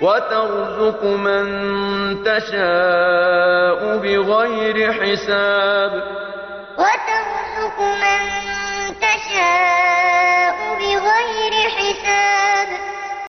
وترزق من تشاء بغير حساب. وترزق من